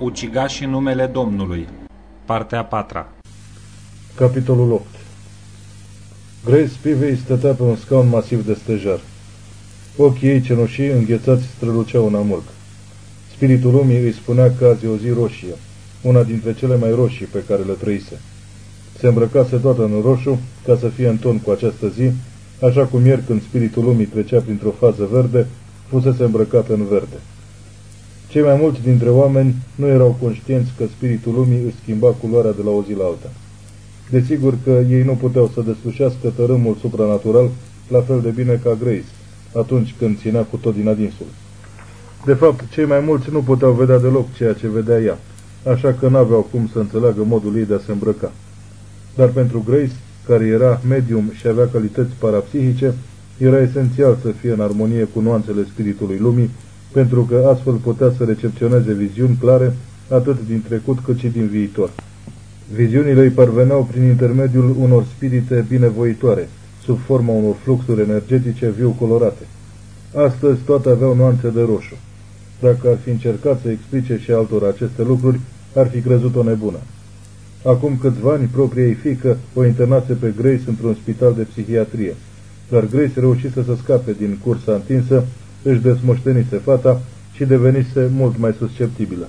Ucigașii numele Domnului Partea 4 Capitolul 8 Grace Spivey stătea pe un scaun masiv de stejar. Ochii ei cenușii înghețați străluceau în amurg. Spiritul lumii îi spunea că azi e o zi roșie, una dintre cele mai roșii pe care le trăise. Se îmbrăcase toată în roșu ca să fie în ton cu această zi, așa cum ieri când spiritul lumii trecea printr-o fază verde, fusese îmbrăcat în verde. Cei mai mulți dintre oameni nu erau conștienți că spiritul lumii își schimba culoarea de la o zi la alta. Desigur că ei nu puteau să deslușească tărâmul supranatural la fel de bine ca Grace, atunci când ținea cu tot din adinsul. De fapt, cei mai mulți nu puteau vedea deloc ceea ce vedea ea, așa că n-aveau cum să înțeleagă modul ei de a se îmbrăca. Dar pentru Grace, care era medium și avea calități parapsihice, era esențial să fie în armonie cu nuanțele spiritului lumii, pentru că astfel putea să recepționeze viziuni clare atât din trecut cât și din viitor. Viziunile îi parveneau prin intermediul unor spirite binevoitoare, sub forma unor fluxuri energetice viu colorate. Astăzi toate aveau nuanțe de roșu. Dacă ar fi încercat să explice și altora aceste lucruri, ar fi crezut-o nebună. Acum câțiva ani, propria ei fică o internase pe Grace într-un spital de psihiatrie, dar Grace reușise să scape din cursa întinsă, își desmoștenise fata și devenise mult mai susceptibilă.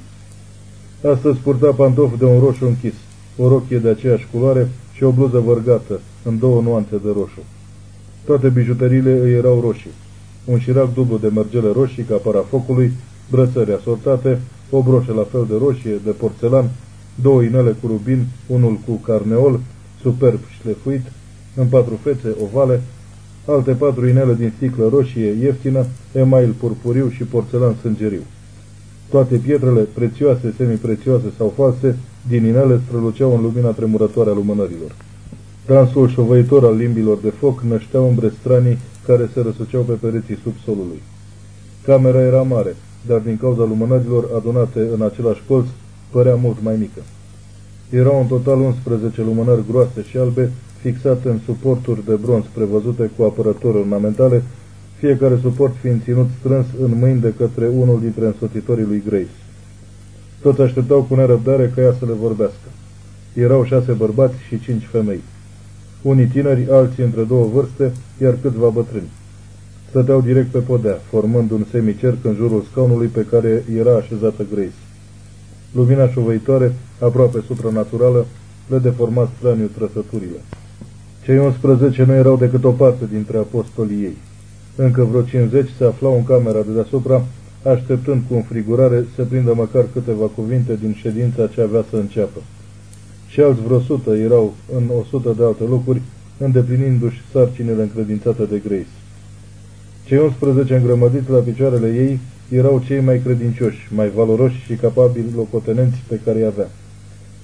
Astăzi purta pantofi de un roșu închis, o rochie de aceeași culoare și o bluză vărgată, în două nuanțe de roșu. Toate bijuteriile îi erau roșii. Un șirac dublu de mărgele roșii ca parafocului, brățări asortate, o broșă la fel de roșie, de porțelan, două inele cu rubin, unul cu carneol, superb șlefuit, în patru fețe ovale, alte patru inele din sticlă roșie ieftină, email purpuriu și porțelan sângeriu. Toate pietrele, prețioase, semiprețioase sau false, din inele străluceau în lumina tremurătoare a lumânărilor. Dansul șovăitor al limbilor de foc năștea umbre stranii care se răsuceau pe pereții subsolului. Camera era mare, dar din cauza lumânărilor adunate în același colț, părea mult mai mică. Erau în total 11 lumânări groase și albe, fixate în suporturi de bronz prevăzute cu apărători ornamentale, fiecare suport fiind ținut strâns în mâini de către unul dintre însoțitorii lui Grace. Toți așteptau cu nerăbdare ca ea să le vorbească. Erau șase bărbați și cinci femei. Unii tineri, alții între două vârste, iar câțiva bătrâni. Stăteau direct pe podea, formând un semicerc în jurul scaunului pe care era așezată Grace. Lumina șovăitoare, aproape supranaturală, le deforma straniu trăsăturile. Cei 11 nu erau decât o parte dintre apostolii ei. Încă vreo 50 se aflau în camera de deasupra, așteptând cu înfrigurare să prindă măcar câteva cuvinte din ședința ce avea să înceapă. Și alți vreo sută erau în o sută de alte locuri, îndeplinindu-și sarcinile încredințate de Grace. Cei 11 îngrămădiți la picioarele ei erau cei mai credincioși, mai valoroși și capabili locotenenți pe care îi avea.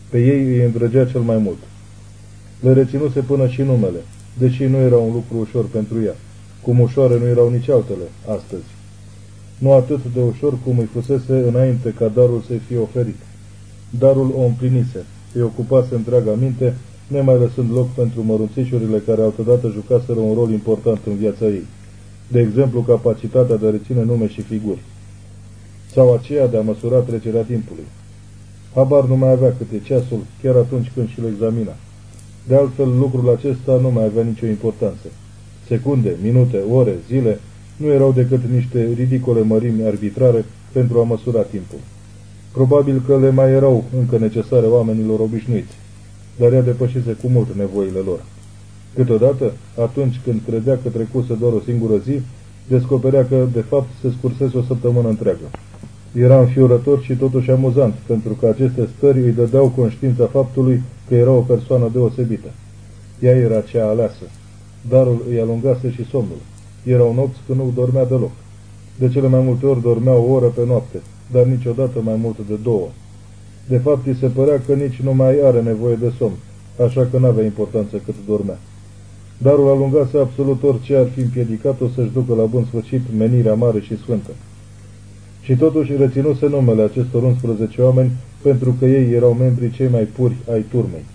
Pe ei îi îndrăgea cel mai mult. Le reținuse până și numele, deși nu era un lucru ușor pentru ea. Cum ușoare nu erau nici altele, astăzi. Nu atât de ușor cum îi fusese înainte ca darul să-i fie oferit. Darul o împlinise, îi ocupase întreaga minte, nemai lăsând loc pentru mărunțișurile care altădată jucaseră un rol important în viața ei. De exemplu, capacitatea de a reține nume și figuri. Sau aceea de a măsura trecerea timpului. Habar nu mai avea câte ceasul, chiar atunci când și-l examina. De altfel, lucrul acesta nu mai avea nicio importanță. Secunde, minute, ore, zile nu erau decât niște ridicole mărimi arbitrare pentru a măsura timpul. Probabil că le mai erau încă necesare oamenilor obișnuiți, dar ea depășise cu mult nevoile lor. Câteodată, atunci când credea că trecuse doar o singură zi, descoperea că, de fapt, se scursese o săptămână întreagă. Era înfiorător și totuși amuzant, pentru că aceste stări îi dădeau conștiința faptului că era o persoană deosebită. Ea era cea aleasă. Darul îi alungase și somnul. Erau nopți când nu dormea deloc. De cele mai multe ori dormea o oră pe noapte, dar niciodată mai mult de două. De fapt, îi se părea că nici nu mai are nevoie de somn, așa că n-avea importanță cât dormea. Darul alungase absolut orice ar fi împiedicat-o să-și ducă la bun sfârșit menirea mare și sfântă. Și totuși reținuse numele acestor 11 oameni pentru că ei erau membrii cei mai puri ai turmei.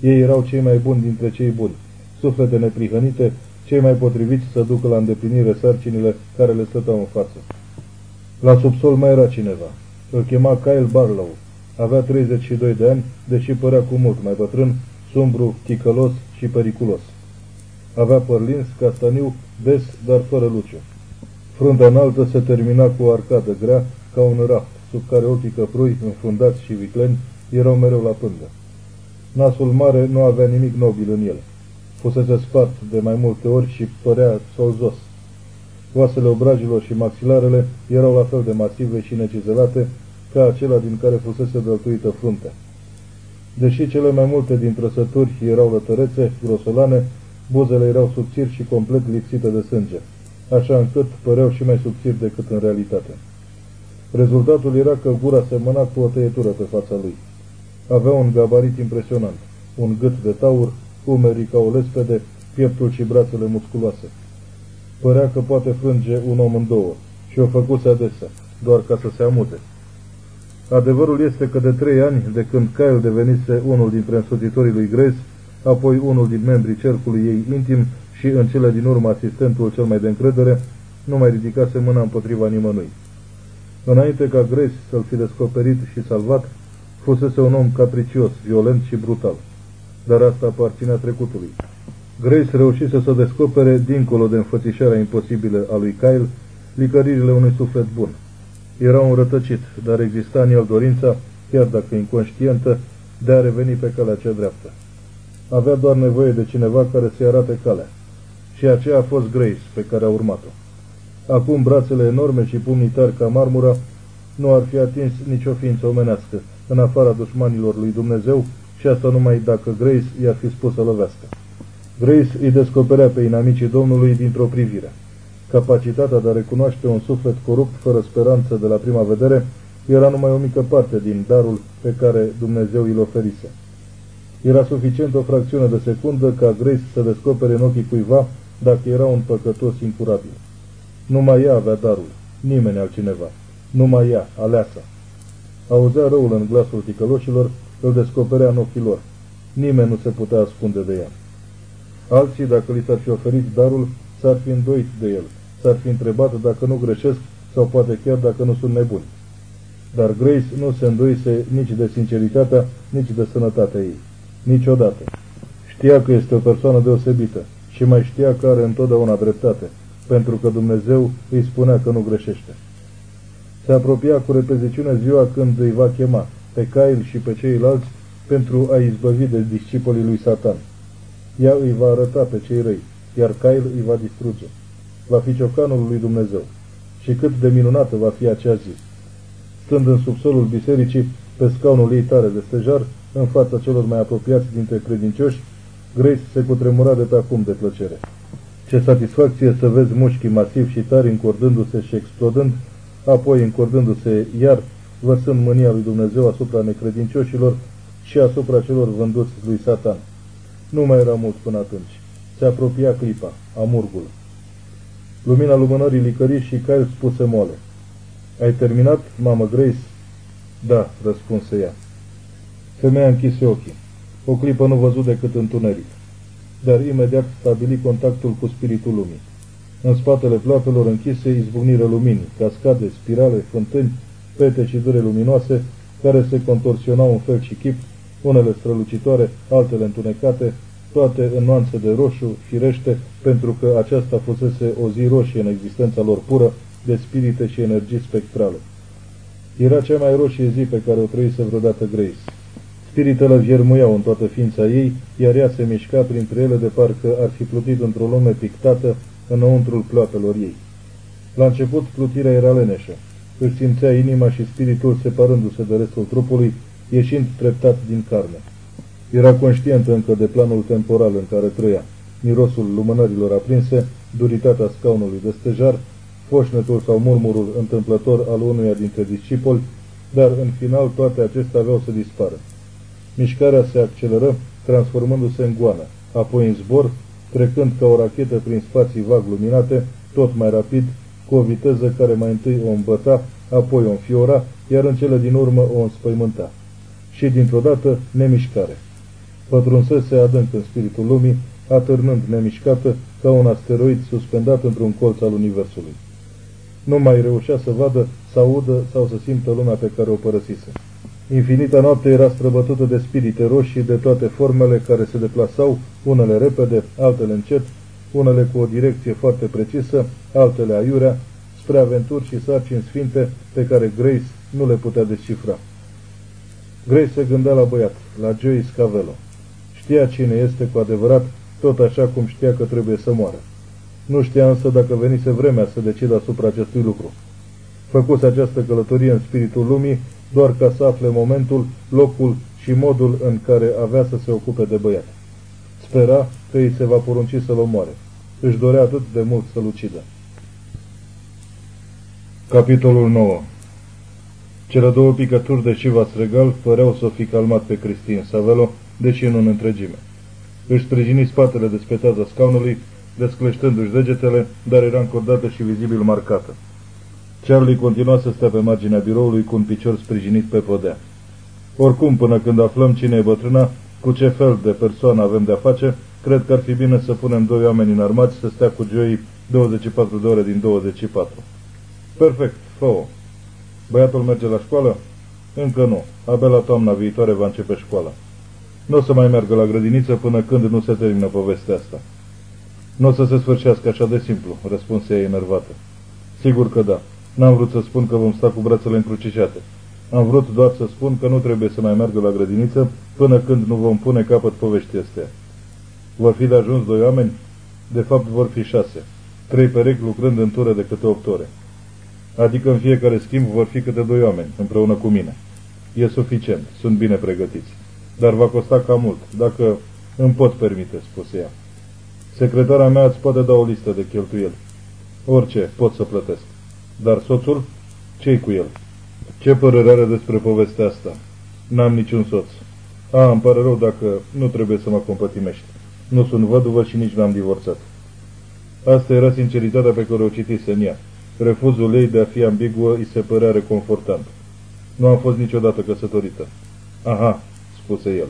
Ei erau cei mai buni dintre cei buni, suflete neprihănite, cei mai potriviți să ducă la îndeplinire sarcinile care le stăteau în față. La subsol mai era cineva. Îl chema Kyle Barlow. Avea 32 de ani, deși părea cu mult mai bătrân, sumbru, ticălos și periculos. Avea părlins, castaniu, des, dar fără luce. Fruntea înaltă se termina cu o arcadă grea, ca un raft, sub care ochii căprui, înfundați și vicleni, erau mereu la pândă. Nasul mare nu avea nimic nobil în el. Fusese spart de mai multe ori și părea solzos. Oasele obrajilor și maxilarele erau la fel de masive și necizelate ca acela din care fusese dăltuită fruntea. Deși cele mai multe din trăsături erau lătărețe, grosolane, buzele erau subțiri și complet lipsite de sânge, așa încât păreau și mai subțiri decât în realitate. Rezultatul era că gura semăna cu o tăietură pe fața lui. Avea un gabarit impresionant, un gât de taur, umerii ca o lespede, pieptul și brațele musculoase. Părea că poate frânge un om în două și o făcuse adesea, doar ca să se amute. Adevărul este că de trei ani, de când Kyle devenise unul dintre însoțitorii lui Grace, apoi unul din membrii cercului ei intim și în cele din urmă asistentul cel mai de încredere, nu mai ridicase mâna împotriva nimănui. Înainte ca Grace să-l fi descoperit și salvat, fusese un om capricios, violent și brutal. Dar asta aparținea trecutului. Grace reușise să descopere, dincolo de înfățișarea imposibilă a lui Kyle, licăririle unui suflet bun. Era un rătăcit, dar exista în el dorința, chiar dacă inconștientă, de a reveni pe calea cea dreaptă. Avea doar nevoie de cineva care să-i arate calea. Și aceea a fost Grace, pe care a urmat-o. Acum brațele enorme și pumnii tari ca marmura nu ar fi atins nicio ființă omenească, în afara dușmanilor lui Dumnezeu, și asta numai dacă Grace i-ar fi spus să lovească. Grace îi descoperea pe inamicii Domnului dintr-o privire. Capacitatea de a recunoaște un suflet corupt fără speranță de la prima vedere era numai o mică parte din darul pe care Dumnezeu îl oferise. Era suficient o fracțiune de secundă ca Grace să descopere în ochii cuiva dacă era un păcătos incurabil. Numai ea avea darul, nimeni altcineva. Numai ea, aleasa. Auzea răul în glasul ticăloșilor, îl descoperea în ochii lor. Nimeni nu se putea ascunde de ea. Alții, dacă li s-ar fi oferit darul, s-ar fi îndoit de el, s-ar fi întrebat dacă nu greșesc sau poate chiar dacă nu sunt nebuni. Dar Grace nu se îndoise nici de sinceritatea, nici de sănătatea ei. Niciodată. Știa că este o persoană deosebită și mai știa că are întotdeauna dreptate, pentru că Dumnezeu îi spunea că nu greșește. Se apropia cu repeziciune ziua când îi va chema, pe Cail și pe ceilalți, pentru a izbăvi de discipolii lui Satan. Ea îi va arăta pe cei răi, iar Cail îi va distruge. Va fi ciocanul lui Dumnezeu. Și cât de minunată va fi acea zi. Stând în subsolul bisericii, pe scaunul ei tare de stejar, în fața celor mai apropiați dintre credincioși, Grace se cutremura de pe acum de plăcere. Ce satisfacție să vezi mușchii masivi și tari încordându-se și explodând, apoi încordându-se iar, vărsând mânia lui Dumnezeu asupra necredincioșilor și asupra celor vânduți lui Satan. Nu mai era mult până atunci. Se apropia clipa, amurgul. Lumina lumânării licării și Kyle spuse moale. Ai terminat, mamă Grace? Da, răspunse ea. Femeia închise ochii. O clipă nu văzut decât întuneric. Dar imediat stabili contactul cu spiritul lumii. În spatele plapelor închise izbucniră luminii, cascade, spirale, fântâni, pete și dure luminoase, care se contorsionau în fel și chip, unele strălucitoare, altele întunecate, toate în nuanțe de roșu, firește, pentru că aceasta fusese o zi roșie în existența lor pură, de spirite și energii spectrale. Era cea mai roșie zi pe care o trăise vreodată Grace. Spiritele viermuiau în toată ființa ei, iar ea se mișca printre ele de parcă ar fi plutit într-o lume pictată înăuntrul ploapelor ei. La început, plutirea era leneșă. Își simțea inima și spiritul separându-se de restul trupului, ieșind treptat din carne. Era conștientă încă de planul temporal în care trăia, mirosul lumânărilor aprinse, duritatea scaunului de stejar, foșnetul sau murmurul întâmplător al unuia dintre discipoli, dar în final toate acestea aveau să dispară. Mișcarea se acceleră, transformându-se în goană, apoi în zbor, trecând ca o rachetă prin spații vag luminate, tot mai rapid, cu o viteză care mai întâi o îmbăta, apoi o înfiora, iar în cele din urmă o înspăimânta. Și dintr-o dată, nemișcare. Pătrunsese adânc în spiritul lumii, atârnând nemișcată ca un asteroid suspendat într-un colț al Universului. Nu mai reușea să vadă, să audă sau să simtă lumea pe care o părăsise. Infinita noapte era străbătută de spirite roșii de toate formele care se deplasau, unele repede, altele încet, unele cu o direcție foarte precisă, altele aiurea, spre aventuri și sarcini sfinte pe care Grace nu le putea descifra. Grace se gândea la băiat, la Joey Scavello. Știa cine este cu adevărat, tot așa cum știa că trebuie să moară. Nu știa însă dacă venise vremea să decidă asupra acestui lucru. Făcuse această călătorie în spiritul lumii doar ca să afle momentul, locul și modul în care avea să se ocupe de băiat. Spera că îi se va porunci să-l omoare. Își dorea atât de mult să-l ucidă. Capitolul 9 Cele două picături de șivas regal păreau să o fi calmat pe Cristin Savelo, deși nu în întregime. Își sprijini spatele de speteaza scaunului, descleștându-și degetele, dar era încordată și vizibil marcată. Charlie continua să stea pe marginea biroului cu un picior sprijinit pe podea. Oricum, până când aflăm cine e bătrâna, cu ce fel de persoană avem de-a face, cred că ar fi bine să punem doi oameni înarmați să stea cu Joey 24 de ore din 24. Perfect, fă-o. Băiatul merge la școală? Încă nu. Abia la toamna viitoare va începe școala. Nu o să mai meargă la grădiniță până când nu se termină povestea asta. Nu o să se sfârșească așa de simplu, răspunse ea enervată. Sigur că da. N-am vrut să spun că vom sta cu brațele încrucișate. Am vrut doar să spun că nu trebuie să mai meargă la grădiniță până când nu vom pune capăt poveștii astea. Vor fi de ajuns doi oameni? De fapt vor fi șase. Trei perechi lucrând în ture de câte opt ore. Adică în fiecare schimb vor fi câte doi oameni, împreună cu mine. E suficient, sunt bine pregătiți. Dar va costa cam mult, dacă îmi pot permite, spuse ea. Secretara mea îți poate da o listă de cheltuieli. Orice, pot să plătesc. Dar soțul? ce cu el? Ce părere are despre povestea asta? N-am niciun soț. A, îmi pare rău dacă nu trebuie să mă compătimești. Nu sunt văduvă și nici n-am divorțat. Asta era sinceritatea pe care o citise în ea. Refuzul ei de a fi ambiguă îi se părea reconfortant. Nu am fost niciodată căsătorită. Aha, spuse el.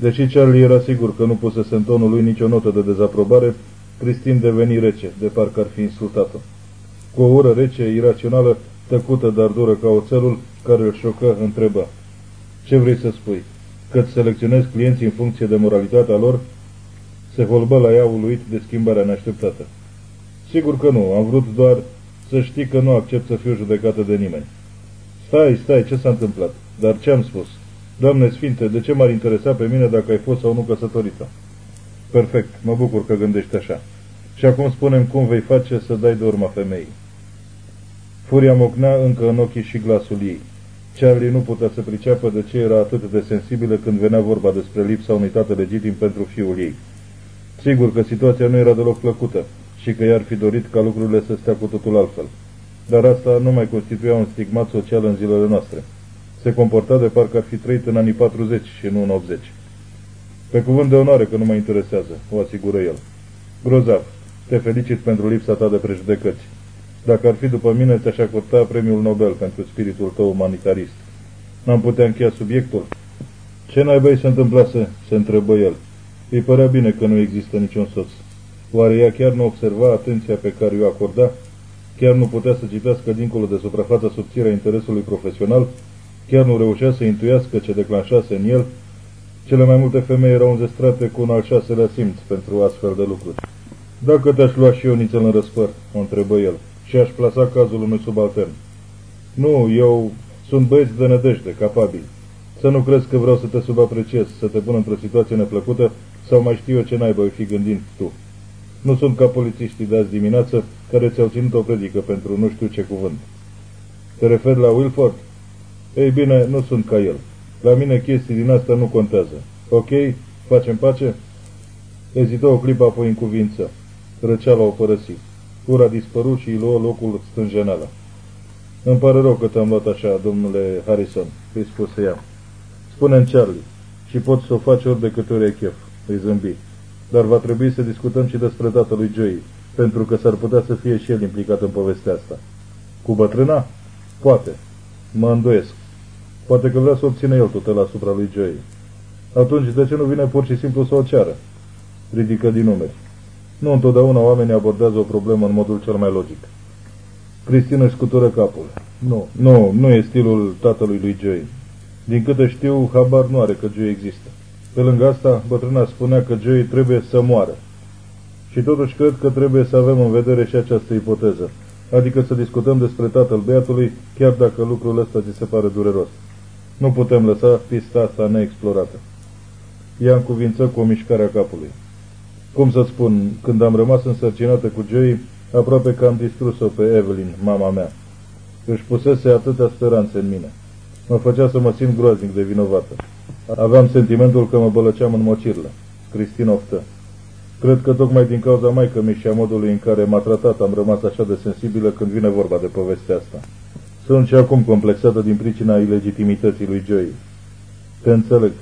Deși Charlie era sigur că nu pusese în tonul lui nicio notă de dezaprobare, Cristin deveni rece, de parcă ar fi insultat-o. Cu o ură rece, irațională, tăcută, dar dură ca oțelul, care îl șocă, întrebă. Ce vrei să spui? Că-ți selecționezi clienții în funcție de moralitatea lor? Se holbă la ea uluit de schimbarea neașteptată. Sigur că nu, am vrut doar să știi că nu accept să fiu judecată de nimeni. Stai, stai, ce s-a întâmplat? Dar ce am spus? Doamne Sfinte, de ce m-ar interesa pe mine dacă ai fost sau nu căsătorită? Perfect, mă bucur că gândești așa. Și acum spunem cum vei face să dai de urma femeii. Furia mocnea încă în ochii și glasul ei. Charlie nu putea să priceapă de ce era atât de sensibilă când venea vorba despre lipsa unui tată legitim pentru fiul ei. Sigur că situația nu era deloc plăcută și că i-ar fi dorit ca lucrurile să stea cu totul altfel. Dar asta nu mai constituia un stigmat social în zilele noastre. Se comporta de parcă ar fi trăit în anii 40 și nu în 80. Pe cuvânt de onoare că nu mă interesează, o asigură el. Grozav, te felicit pentru lipsa ta de prejudecăți. Dacă ar fi după mine, ți-aș acorda premiul Nobel pentru spiritul tău umanitarist. N-am putea încheia subiectul? Ce naiba se întâmplase? se întrebă el. Îi părea bine că nu există niciun soț. Oare ea chiar nu observa atenția pe care o acorda? Chiar nu putea să citească dincolo de suprafața subțire a interesului profesional? Chiar nu reușea să intuiască ce declanșase în el? Cele mai multe femei erau înzestrate cu un al șaselea simț pentru astfel de lucruri. Dacă te-aș lua și eu nițel în răspăr, o întrebă el și aș plasa cazul unui subaltern. Nu, eu sunt băieți de nădejde, capabil. Să nu crezi că vreau să te subapreciez, să te pun într-o situație neplăcută sau mai știu eu ce naiba o fi gândind tu. Nu sunt ca polițiștii de azi dimineață care ți-au ținut o predică pentru nu știu ce cuvânt. Te referi la Wilford? Ei bine, nu sunt ca el. La mine chestii din asta nu contează. Ok? Facem pace? Ezită o clipă, apoi în cuvință. Răceala o părăsi. Ura dispărut și îi luă locul stânjenală. Îmi pare rău că te-am luat așa, domnule Harrison, îi spuse ea. spune Charlie, și poți să o faci ori de câte ori e chef, îi zâmbi. Dar va trebui să discutăm și despre tatălui Joey, pentru că s-ar putea să fie și el implicat în povestea asta. Cu bătrâna? Poate. Mă îndoiesc. Poate că vrea să obține el totul asupra lui Joey. Atunci, de ce nu vine pur și simplu să o ceară? Ridică din numeri. Nu întotdeauna oamenii abordează o problemă în modul cel mai logic. Cristina își scutură capul. Nu, nu, nu e stilul tatălui lui Joey. Din câte știu, habar nu are că Joey există. Pe lângă asta, bătrâna spunea că Joey trebuie să moară. Și totuși cred că trebuie să avem în vedere și această ipoteză, adică să discutăm despre tatăl beatului, chiar dacă lucrul ăsta ți se pare dureros. Nu putem lăsa pista asta neexplorată. Ea încuvință cu o mișcare a capului. Cum să spun, când am rămas însărcinată cu Joey, aproape că am distrus-o pe Evelyn, mama mea. Își pusese atâtea speranțe în mine. Mă făcea să mă simt groaznic de vinovată. Aveam sentimentul că mă bălăceam în mocirlă. Cristina oftă. Cred că tocmai din cauza maică mi și a modului în care m-a tratat am rămas așa de sensibilă când vine vorba de povestea asta. Sunt și acum complexată din pricina ilegitimității lui Joey. Te înțeleg.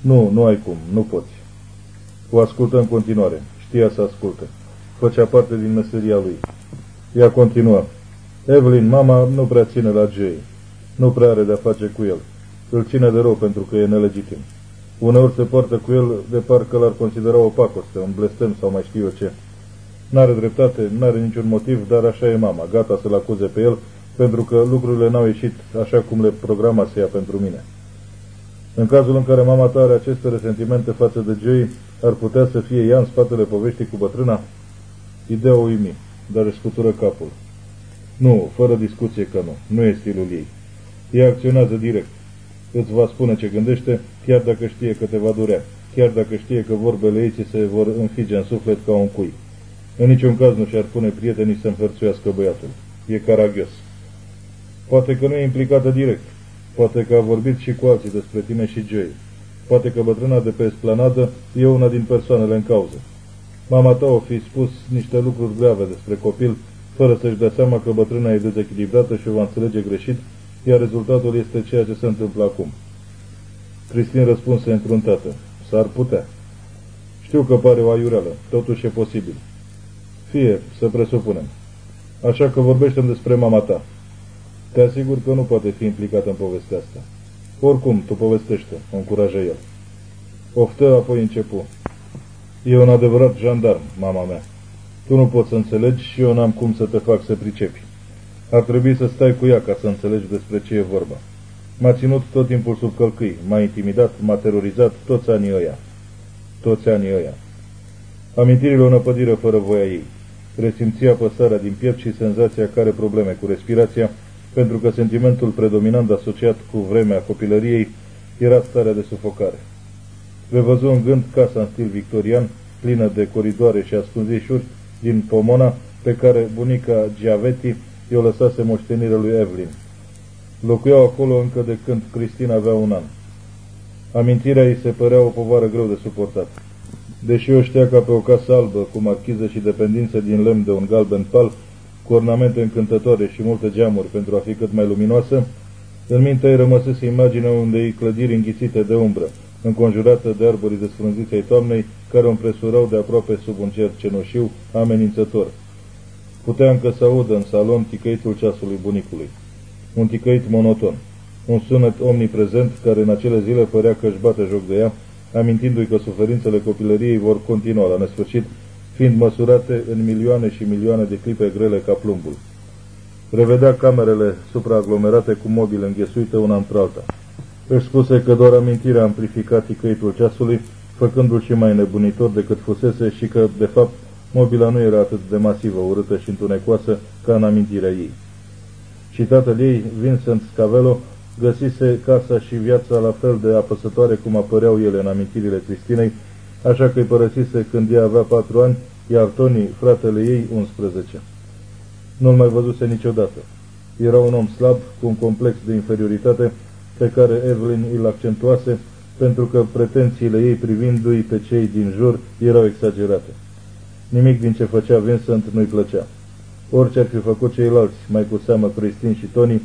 Nu, nu ai cum, nu poți. O ascultă în continuare. Știa să asculte. Făcea parte din meseria lui. Ea continuă. Evelyn, mama nu prea ține la Jay. Nu prea are de-a face cu el. Îl ține de rău pentru că e nelegitim. Uneori se poartă cu el de parcă l-ar considera o pacoste, un blestem sau mai știu eu ce. N-are dreptate, n-are niciun motiv, dar așa e mama, gata să-l acuze pe el, pentru că lucrurile n-au ieșit așa cum le programa să ia pentru mine. În cazul în care mama ta are aceste resentimente față de Joey, ar putea să fie ea în spatele poveștii cu bătrâna? Ideea o uimi, dar își scutură capul. Nu, fără discuție că nu. Nu e stilul ei. Ea acționează direct. Îți va spune ce gândește, chiar dacă știe că te va durea, chiar dacă știe că vorbele ei ți se vor înfige în suflet ca un cui. În niciun caz nu și-ar pune prietenii să înfărțuiască băiatul. E caragios. Poate că nu e implicată direct. Poate că a vorbit și cu alții despre tine și Joey. Poate că bătrâna de pe esplanadă e una din persoanele în cauză. Mama ta o fi spus niște lucruri grave despre copil, fără să-și dea seama că bătrâna e dezechilibrată și o va înțelege greșit, iar rezultatul este ceea ce se întâmplă acum. Cristin răspunse încruntată. S-ar putea. Știu că pare o aiureală, totuși e posibil. Fie, să presupunem. Așa că vorbește despre mama ta. Te asigur că nu poate fi implicată în povestea asta. Oricum, tu povestește, o încurajă el. Oftă, apoi începu. E un adevărat jandarm, mama mea. Tu nu poți să înțelegi și eu n-am cum să te fac să pricepi. Ar trebui să stai cu ea ca să înțelegi despre ce e vorba. M-a ținut tot timpul sub călcâi, m-a intimidat, m-a terorizat toți anii ăia. Toți anii ăia. Amintirile o năpădiră fără voia ei. Resimția păsarea din piept și senzația că are probleme cu respirația, pentru că sentimentul predominant asociat cu vremea copilăriei era starea de sufocare. Revăzu în gând casa în stil victorian, plină de coridoare și ascunzișuri din Pomona, pe care bunica Giavetti i-o lăsase moștenire lui Evelyn. Locuiau acolo încă de când Cristina avea un an. Amintirea îi se părea o povară greu de suportat. Deși o știa ca pe o casă albă, cu marchiză și dependință din lemn de un galben pal, cu ornamente încântătoare și multe geamuri pentru a fi cât mai luminoasă, în minte îi rămăsese imaginea unei clădiri înghițite de umbră, înconjurată de arborii desfrânziți ai toamnei, care o împresurau de aproape sub un cer cenușiu amenințător. Putea încă să audă în salon ticăitul ceasului bunicului. Un ticăit monoton. Un sunet omniprezent care în acele zile părea că își bate joc de ea, amintindu-i că suferințele copilăriei vor continua la nesfârșit, fiind măsurate în milioane și milioane de clipe grele ca plumbul. Revedea camerele supraaglomerate cu mobile înghesuite una într-alta. Își spuse că doar amintirea amplificat ticăitul ceasului, făcându-l și mai nebunitor decât fusese și că, de fapt, mobila nu era atât de masivă, urâtă și întunecoasă ca în amintirea ei. Și tatăl ei, Vincent Scavello, găsise casa și viața la fel de apăsătoare cum apăreau ele în amintirile Cristinei, așa că îi părăsise când ea avea patru ani, iar Tony, fratele ei, 11. Nu-l mai văzuse niciodată. Era un om slab, cu un complex de inferioritate, pe care Evelyn îl accentuase, pentru că pretențiile ei privindu-i pe cei din jur erau exagerate. Nimic din ce făcea Vincent nu-i plăcea. Orice ar fi făcut ceilalți, mai cu seamă Cristin și Tony,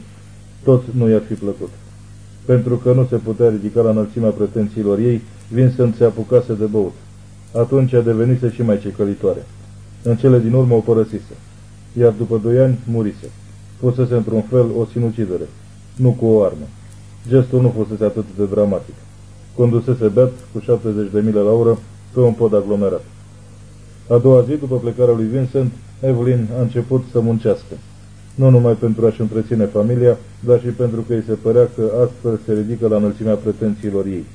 tot nu i-ar fi plăcut. Pentru că nu se putea ridica la înălțimea pretențiilor ei, Vincent se apucase de băut. Atunci a devenise și mai cecălitoare. În cele din urmă o părăsise. Iar după doi ani murise. Fusese într-un fel o sinucidere, nu cu o armă. Gestul nu fusese atât de dramatic. Condusese beat cu 70 de mile la oră pe un pod aglomerat. A doua zi, după plecarea lui Vincent, Evelyn a început să muncească. nu numai pentru a-și întreține familia, dar și pentru că îi se părea că astfel se ridică la înălțimea pretențiilor ei.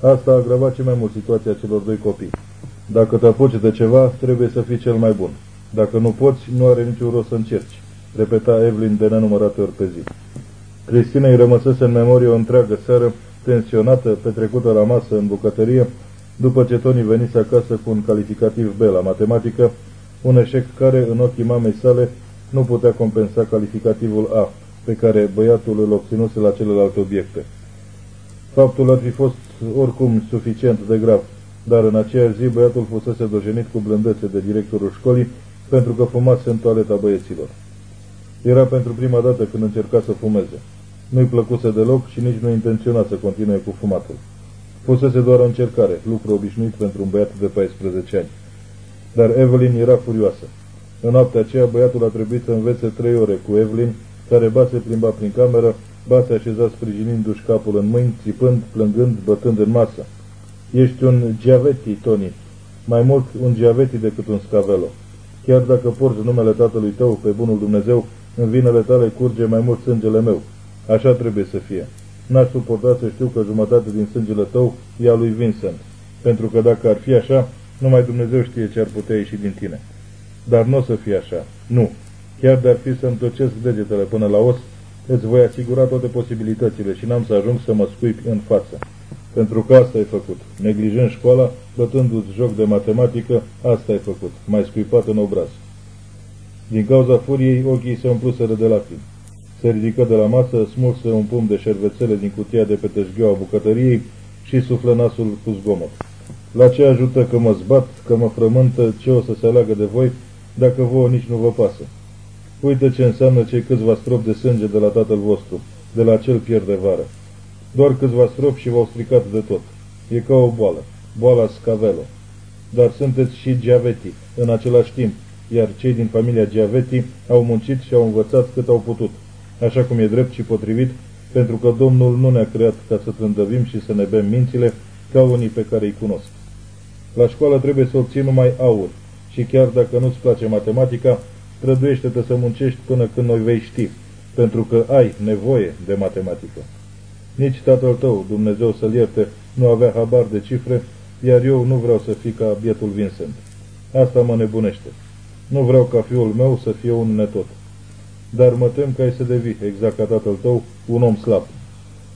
Asta a agravat ce mai mult situația celor doi copii. Dacă te apuci de ceva, trebuie să fii cel mai bun. Dacă nu poți, nu are niciun rost să încerci, repeta Evelyn de nenumărate ori pe zi. Cristina îi rămăsese în memorie o întreagă seară, tensionată, petrecută la masă în bucătărie, după ce Tony venise acasă cu un calificativ B la matematică, un eșec care, în ochii mamei sale, nu putea compensa calificativul A, pe care băiatul îl obținuse la celelalte obiecte. Faptul ar fi fost oricum suficient de grav, dar în aceeași zi băiatul fusese dojenit cu blândețe de directorul școlii pentru că fumase în toaleta băieților. Era pentru prima dată când încerca să fumeze. Nu-i plăcuse deloc și nici nu intenționa să continue cu fumatul. Fusese doar o încercare, lucru obișnuit pentru un băiat de 14 ani. Dar Evelyn era furioasă. În noaptea aceea, băiatul a trebuit să învețe trei ore cu Evelyn, care ba se plimba prin cameră, ba se așeza sprijinindu-și capul în mâini, țipând, plângând, bătând în masă. Ești un giaveti, Tony, mai mult un giaveti decât un scavelo. Chiar dacă porți numele tatălui tău pe bunul Dumnezeu, în vinele tale curge mai mult sângele meu. Așa trebuie să fie. N-aș suporta să știu că jumătate din sângele tău e a lui Vincent, pentru că dacă ar fi așa, numai Dumnezeu știe ce ar putea ieși din tine. Dar nu o să fie așa. Nu. Chiar de-ar fi să-mi tocesc degetele până la os, îți voi asigura toate posibilitățile și n-am să ajung să mă scuip în față. Pentru că asta ai făcut. Neglijând școala, bătându-ți joc de matematică, asta ai făcut. Mai scuipat în obraz. Din cauza furiei, ochii se umpluseră de lacrimi. Se ridică de la masă, smulse un pumn de șervețele din cutia de pe tășgheaua bucătăriei și suflă nasul cu zgomot. La ce ajută că mă zbat, că mă frământă, ce o să se aleagă de voi, dacă vouă nici nu vă pasă? Uite ce înseamnă cei câțiva strop de sânge de la tatăl vostru, de la cel pierde vară. Doar câțiva strop și v-au stricat de tot. E ca o boală, boala Scavelo. Dar sunteți și Giaveti, în același timp, iar cei din familia Giaveti au muncit și au învățat cât au putut, așa cum e drept și potrivit, pentru că Domnul nu ne-a creat ca să trândăvim și să ne bem mințile ca unii pe care îi cunosc. La școală trebuie să obții numai aur și chiar dacă nu-ți place matematica, străduiește-te să muncești până când noi vei ști, pentru că ai nevoie de matematică. Nici tatăl tău, Dumnezeu să-l ierte, nu avea habar de cifre, iar eu nu vreau să fii ca bietul Vincent. Asta mă nebunește. Nu vreau ca fiul meu să fie un netot. Dar mă tem că ai să devii, exact ca tatăl tău, un om slab.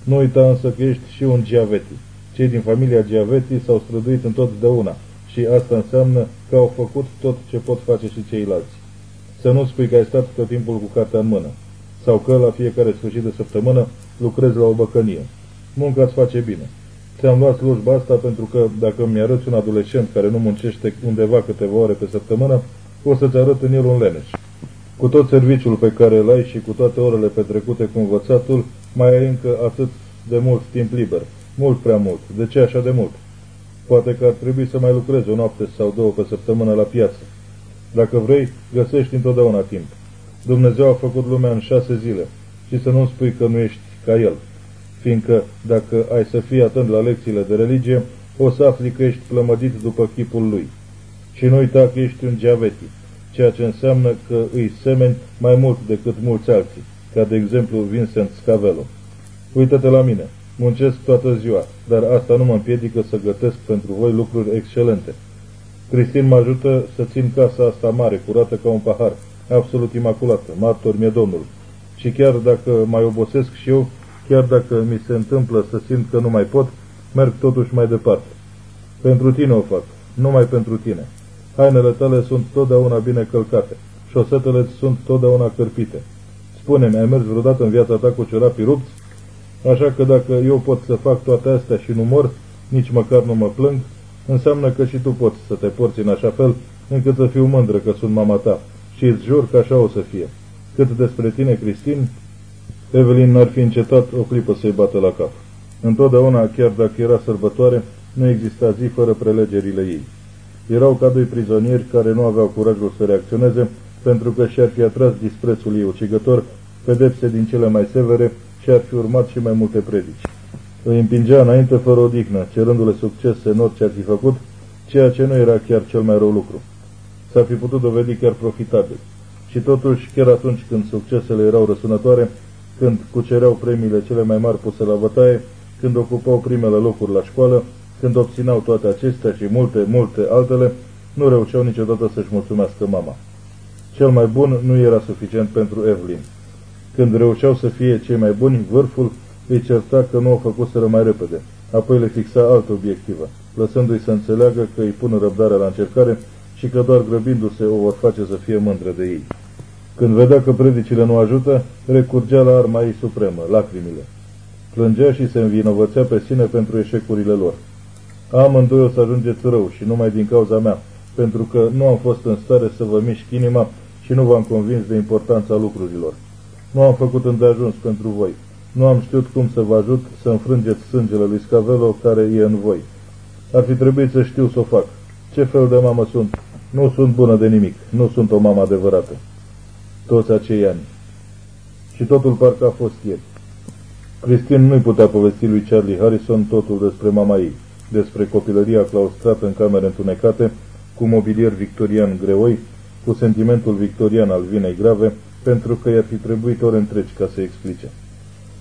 Nu uita însă că ești și un Giaveti. Cei din familia Giaveti s-au străduit întotdeauna și asta înseamnă că au făcut tot ce pot face și ceilalți. Să nu spui că ai stat tot timpul cu cartea în mână sau că la fiecare sfârșit de săptămână lucrezi la o băcănie. Munca îți face bine. Ți-am luat slujba asta pentru că dacă mi-arăți un adolescent care nu muncește undeva câteva ore pe săptămână, o să-ți arăt în el un leneș. Cu tot serviciul pe care îl ai și cu toate orele petrecute cu învățatul, mai ai încă atât de mult timp liber. Mult prea mult. De ce așa de mult? Poate că ar trebui să mai lucrezi o noapte sau două pe săptămână la piață. Dacă vrei, găsești întotdeauna timp. Dumnezeu a făcut lumea în șase zile și să nu spui că nu ești ca El, fiindcă dacă ai să fii atent la lecțiile de religie, o să afli că ești plămădit după chipul Lui. Și nu uita că ești un geaveti, ceea ce înseamnă că îi semeni mai mult decât mulți alții, ca de exemplu Vincent Scavelo. Uită-te la mine, muncesc toată ziua, dar asta nu mă împiedică să gătesc pentru voi lucruri excelente. Cristin mă ajută să țin casa asta mare, curată ca un pahar, absolut imaculată, martor mi-e Domnul. Și chiar dacă mai obosesc și eu, chiar dacă mi se întâmplă să simt că nu mai pot, merg totuși mai departe. Pentru tine o fac, numai pentru tine. Hainele tale sunt totdeauna bine călcate, șosetele sunt totdeauna cărpite. Spune-mi, ai mers vreodată în viața ta cu ciorapii rupți? Așa că dacă eu pot să fac toate astea și nu mor, nici măcar nu mă plâng, înseamnă că și tu poți să te porți în așa fel încât să fiu mândră că sunt mama ta și îți jur că așa o să fie. Cât despre tine, Cristin, Evelyn n-ar fi încetat o clipă să-i bată la cap. Întotdeauna, chiar dacă era sărbătoare, nu exista zi fără prelegerile ei. Erau ca doi prizonieri care nu aveau curajul să reacționeze pentru că și-ar fi atras disprețul ei ucigător, pedepse din cele mai severe și ar fi urmat și mai multe predici. Îi împingea înainte fără odihnă, cerându-le succes în orice ar fi făcut, ceea ce nu era chiar cel mai rău lucru. S-ar fi putut dovedi chiar profitabil. Și totuși, chiar atunci când succesele erau răsunătoare, când cucereau premiile cele mai mari puse la bătaie, când ocupau primele locuri la școală, când obțineau toate acestea și multe, multe altele, nu reușeau niciodată să-și mulțumească mama. Cel mai bun nu era suficient pentru Evelyn. Când reușeau să fie cei mai buni, vârful îi certa că nu o făcuseră mai repede, apoi le fixa altă obiectivă, lăsându-i să înțeleagă că îi pun răbdarea la încercare și că doar grăbindu-se o vor face să fie mândră de ei. Când vedea că predicile nu ajută, recurgea la arma ei supremă, lacrimile. Plângea și se învinovățea pe sine pentru eșecurile lor. Amândoi o să ajungeți rău și numai din cauza mea, pentru că nu am fost în stare să vă mișc inima și nu v-am convins de importanța lucrurilor. Nu am făcut îndeajuns pentru voi. Nu am știut cum să vă ajut să înfrângeți sângele lui Scavelo care e în voi. Ar fi trebuit să știu să o fac. Ce fel de mamă sunt? Nu sunt bună de nimic. Nu sunt o mamă adevărată. Toți acei ani. Și totul parcă a fost ieri. Cristin nu-i putea povesti lui Charlie Harrison totul despre mama ei, despre copilăria claustrată în camere întunecate, cu mobilier victorian greoi, cu sentimentul victorian al vinei grave, pentru că i-ar fi trebuit ore întregi ca să explice.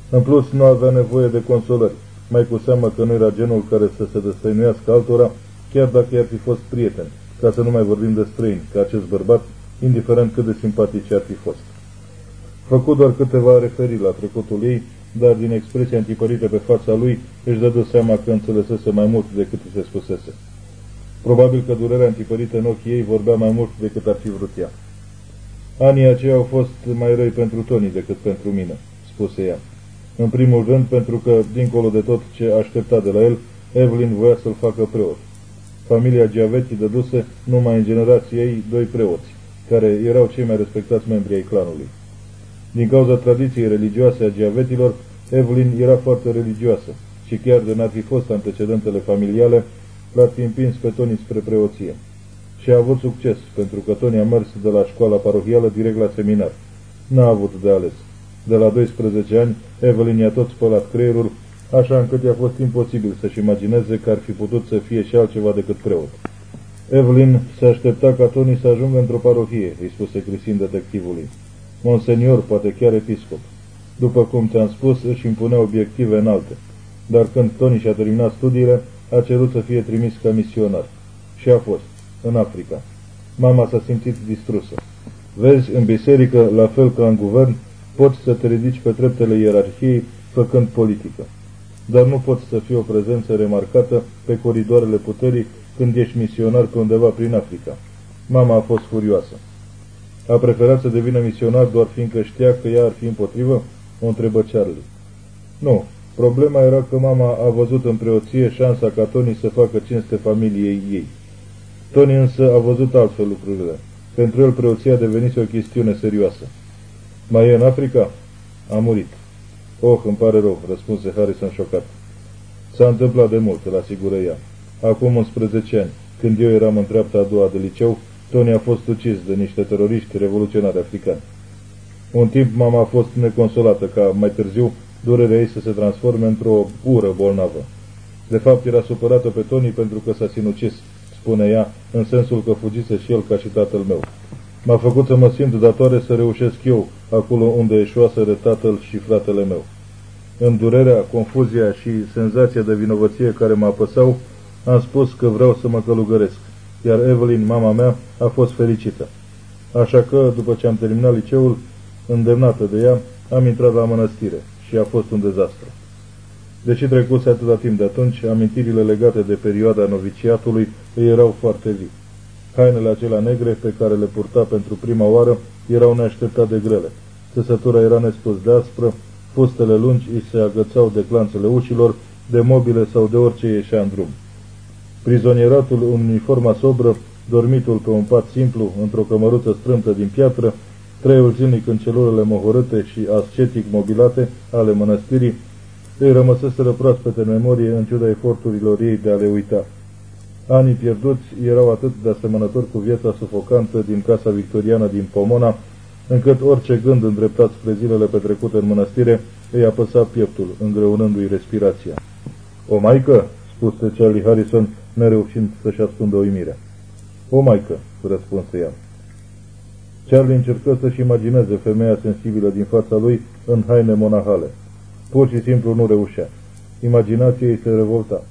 În plus, nu avea nevoie de consolări, mai cu seamă că nu era genul care să se destăinuiască altora, chiar dacă i-ar fi fost prieten, ca să nu mai vorbim de străini, ca acest bărbat, indiferent cât de simpatice ar fi fost. Făcut doar câteva referiri la trecutul ei, dar din expresia antipărită pe fața lui își dădu seama că înțelesese mai mult decât îi se spusese. Probabil că durerea antipărită în ochii ei vorbea mai mult decât ar fi vrut ea. Anii aceia au fost mai răi pentru Tony decât pentru mine, spuse ea. În primul rând pentru că, dincolo de tot ce aștepta de la el, Evelyn voia să-l facă preot. Familia Giavetti dăduse numai în generația ei doi preoți, care erau cei mai respectați membri ai clanului. Din cauza tradiției religioase a Giavetilor, Evelyn era foarte religioasă și chiar de n-ar fi fost antecedentele familiale, l-ar fi împins pe Tony spre preoție. Și a avut succes, pentru că Tony a mers de la școala parohială direct la seminar. N-a avut de ales. De la 12 ani, Evelyn i-a tot spălat creierul, așa încât i-a fost imposibil să-și imagineze că ar fi putut să fie și altceva decât preot. Evelyn se aștepta ca Tony să ajungă într-o parohie, îi spuse Cristin detectivului. Monsenior, poate chiar episcop. După cum ți-am spus, își impunea obiective înalte. Dar când Tony și-a terminat studiile, a cerut să fie trimis ca misionar. Și a fost, în Africa. Mama s-a simțit distrusă. Vezi, în biserică, la fel ca în guvern, poți să te ridici pe treptele ierarhiei făcând politică. Dar nu poți să fii o prezență remarcată pe coridoarele puterii când ești misionar pe undeva prin Africa. Mama a fost furioasă. A preferat să devină misionar doar fiindcă știa că ea ar fi împotrivă? O întrebă Charlie. Nu, problema era că mama a văzut în preoție șansa ca Tony să facă cinste familiei ei. Tony însă a văzut altfel lucrurile. Pentru el preoția devenise o chestiune serioasă. Mai e în Africa? A murit. Oh, îmi pare rău, răspunse Harrison șocat. S-a întâmplat de mult, îl asigură ea. Acum 11 ani, când eu eram în treapta a doua de liceu, Tony a fost ucis de niște teroriști revoluționari africani. Un timp mama a fost neconsolată ca mai târziu durerea ei să se transforme într-o ură bolnavă. De fapt era supărată pe Tony pentru că s-a sinucis, spune ea, în sensul că fugise și el ca și tatăl meu. M-a făcut să mă simt datoare să reușesc eu, acolo unde eșuaseră tatăl și fratele meu. În durerea, confuzia și senzația de vinovăție care mă apăsau, am spus că vreau să mă călugăresc, iar Evelyn, mama mea, a fost fericită. Așa că, după ce am terminat liceul, îndemnată de ea, am intrat la mănăstire și a fost un dezastru. Deși trecuse atâta timp de atunci, amintirile legate de perioada noviciatului îi erau foarte vii. Hainele acelea negre pe care le purta pentru prima oară erau neașteptat de grele. Țesătura era nespus de aspră, fustele lungi îi se agățau de clanțele ușilor, de mobile sau de orice ieșea în drum. Prizonieratul în uniforma sobră, dormitul pe un pat simplu, într-o cămăruță strâmtă din piatră, trăiul zilnic în celulele mohorâte și ascetic mobilate ale mănăstirii, îi rămăseseră proaspete în memorie în ciuda eforturilor ei de a le uita. Anii pierduți erau atât de asemănători cu viața sufocantă din casa victoriană din Pomona, încât orice gând îndreptat spre zilele petrecute în mănăstire îi apăsa pieptul, îngreunându-i respirația. O maică?" spuse Charlie Harrison, nereușind să-și ascundă uimirea. O maică," răspunse ea. Charlie încercă să-și imagineze femeia sensibilă din fața lui în haine monahale. Pur și simplu nu reușea. Imaginația ei se revolta.